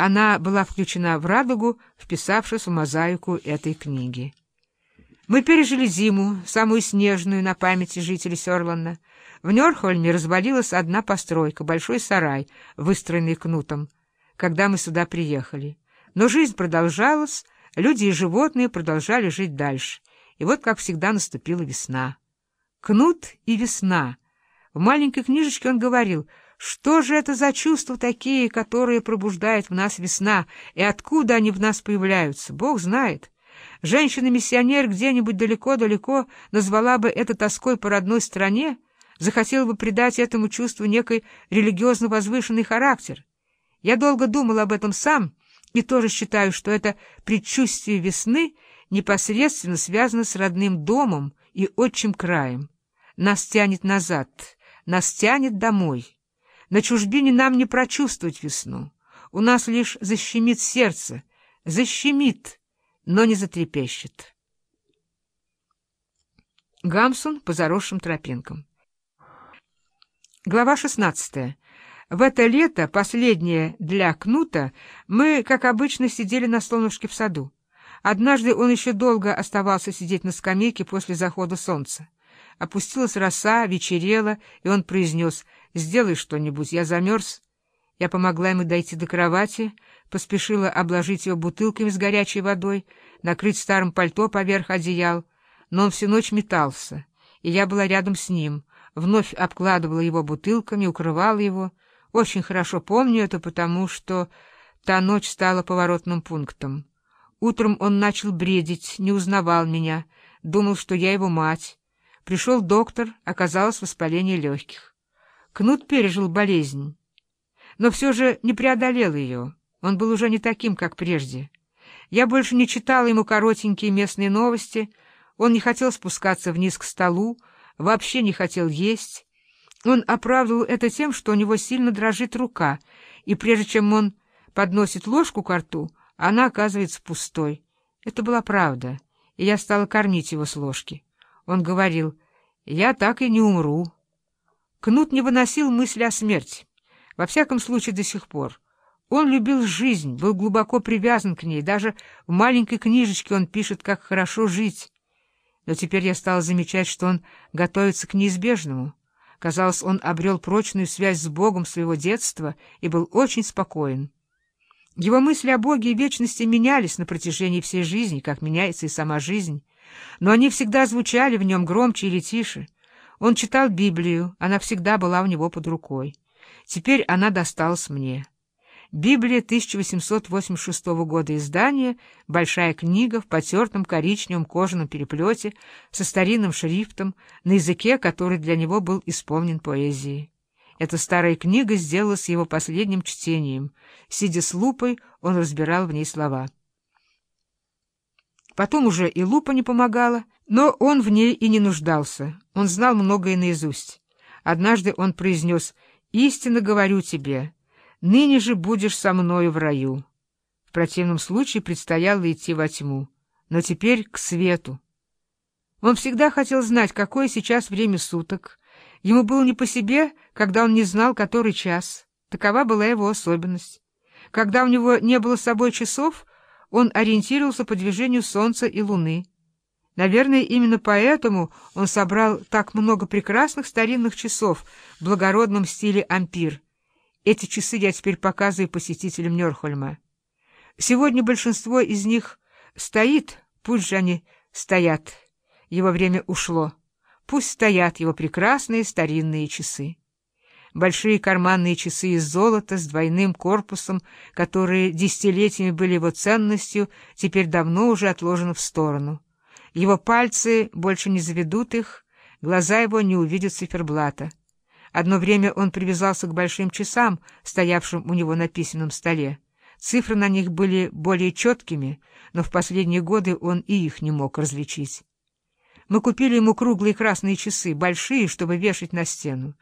Она была включена в радугу, вписавшись в мозаику этой книги. Мы пережили зиму, самую снежную на памяти жителей Сёрланда. В Нёрхольме развалилась одна постройка, большой сарай, выстроенный кнутом, когда мы сюда приехали. Но жизнь продолжалась, люди и животные продолжали жить дальше. И вот, как всегда, наступила весна. Кнут и весна. В маленькой книжечке он говорил, что же это за чувства такие, которые пробуждает в нас весна, и откуда они в нас появляются, Бог знает. Женщина-миссионер где-нибудь далеко-далеко назвала бы это тоской по родной стране, захотела бы придать этому чувству некий религиозно возвышенный характер. Я долго думал об этом сам и тоже считаю, что это предчувствие весны непосредственно связано с родным домом и отчим краем. Нас тянет назад, нас тянет домой. На чужбине нам не прочувствовать весну. У нас лишь защемит сердце, защемит, но не затрепещет. Гамсун по заросшим тропинкам. Глава 16. В это лето, последнее для Кнута, мы, как обычно, сидели на солнышке в саду. Однажды он еще долго оставался сидеть на скамейке после захода солнца. Опустилась роса, вечерело, и он произнес «Сделай что-нибудь, я замерз». Я помогла ему дойти до кровати, поспешила обложить его бутылками с горячей водой, накрыть старым пальто поверх одеял, но он всю ночь метался, и я была рядом с ним, вновь обкладывала его бутылками, укрывала его. Очень хорошо помню это, потому что та ночь стала поворотным пунктом. Утром он начал бредить, не узнавал меня, думал, что я его мать. Пришел доктор, оказалось воспаление легких. Кнут пережил болезнь но все же не преодолел ее. Он был уже не таким, как прежде. Я больше не читала ему коротенькие местные новости, он не хотел спускаться вниз к столу, вообще не хотел есть. Он оправдывал это тем, что у него сильно дрожит рука, и прежде чем он подносит ложку к рту, она оказывается пустой. Это была правда, и я стала кормить его с ложки. Он говорил, «Я так и не умру». Кнут не выносил мысли о смерти. Во всяком случае, до сих пор. Он любил жизнь, был глубоко привязан к ней. Даже в маленькой книжечке он пишет, как хорошо жить. Но теперь я стала замечать, что он готовится к неизбежному. Казалось, он обрел прочную связь с Богом своего детства и был очень спокоен. Его мысли о Боге и вечности менялись на протяжении всей жизни, как меняется и сама жизнь. Но они всегда звучали в нем громче или тише. Он читал Библию, она всегда была у него под рукой. Теперь она досталась мне. Библия 1886 года издания, большая книга в потертом коричневом кожаном переплете со старинным шрифтом, на языке, который для него был исполнен поэзией. Эта старая книга сделалась его последним чтением. Сидя с лупой, он разбирал в ней слова. Потом уже и лупа не помогала, но он в ней и не нуждался. Он знал многое наизусть. Однажды он произнес Истинно говорю тебе, ныне же будешь со мною в раю. В противном случае предстояло идти во тьму, но теперь к свету. Он всегда хотел знать, какое сейчас время суток. Ему было не по себе, когда он не знал, который час. Такова была его особенность. Когда у него не было с собой часов, он ориентировался по движению солнца и луны. Наверное, именно поэтому он собрал так много прекрасных старинных часов в благородном стиле ампир. Эти часы я теперь показываю посетителям Нёрхольма. Сегодня большинство из них стоит, пусть же они стоят. Его время ушло. Пусть стоят его прекрасные старинные часы. Большие карманные часы из золота с двойным корпусом, которые десятилетиями были его ценностью, теперь давно уже отложены в сторону. Его пальцы больше не заведут их, глаза его не увидят циферблата. Одно время он привязался к большим часам, стоявшим у него на письменном столе. Цифры на них были более четкими, но в последние годы он и их не мог различить. Мы купили ему круглые красные часы, большие, чтобы вешать на стену.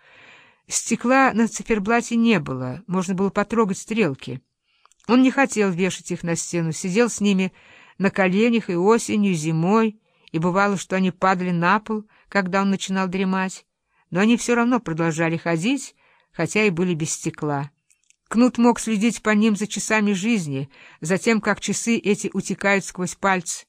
Стекла на циферблате не было, можно было потрогать стрелки. Он не хотел вешать их на стену, сидел с ними на коленях и осенью, и зимой, и бывало, что они падали на пол, когда он начинал дремать, но они все равно продолжали ходить, хотя и были без стекла. Кнут мог следить по ним за часами жизни, за тем, как часы эти утекают сквозь пальцы.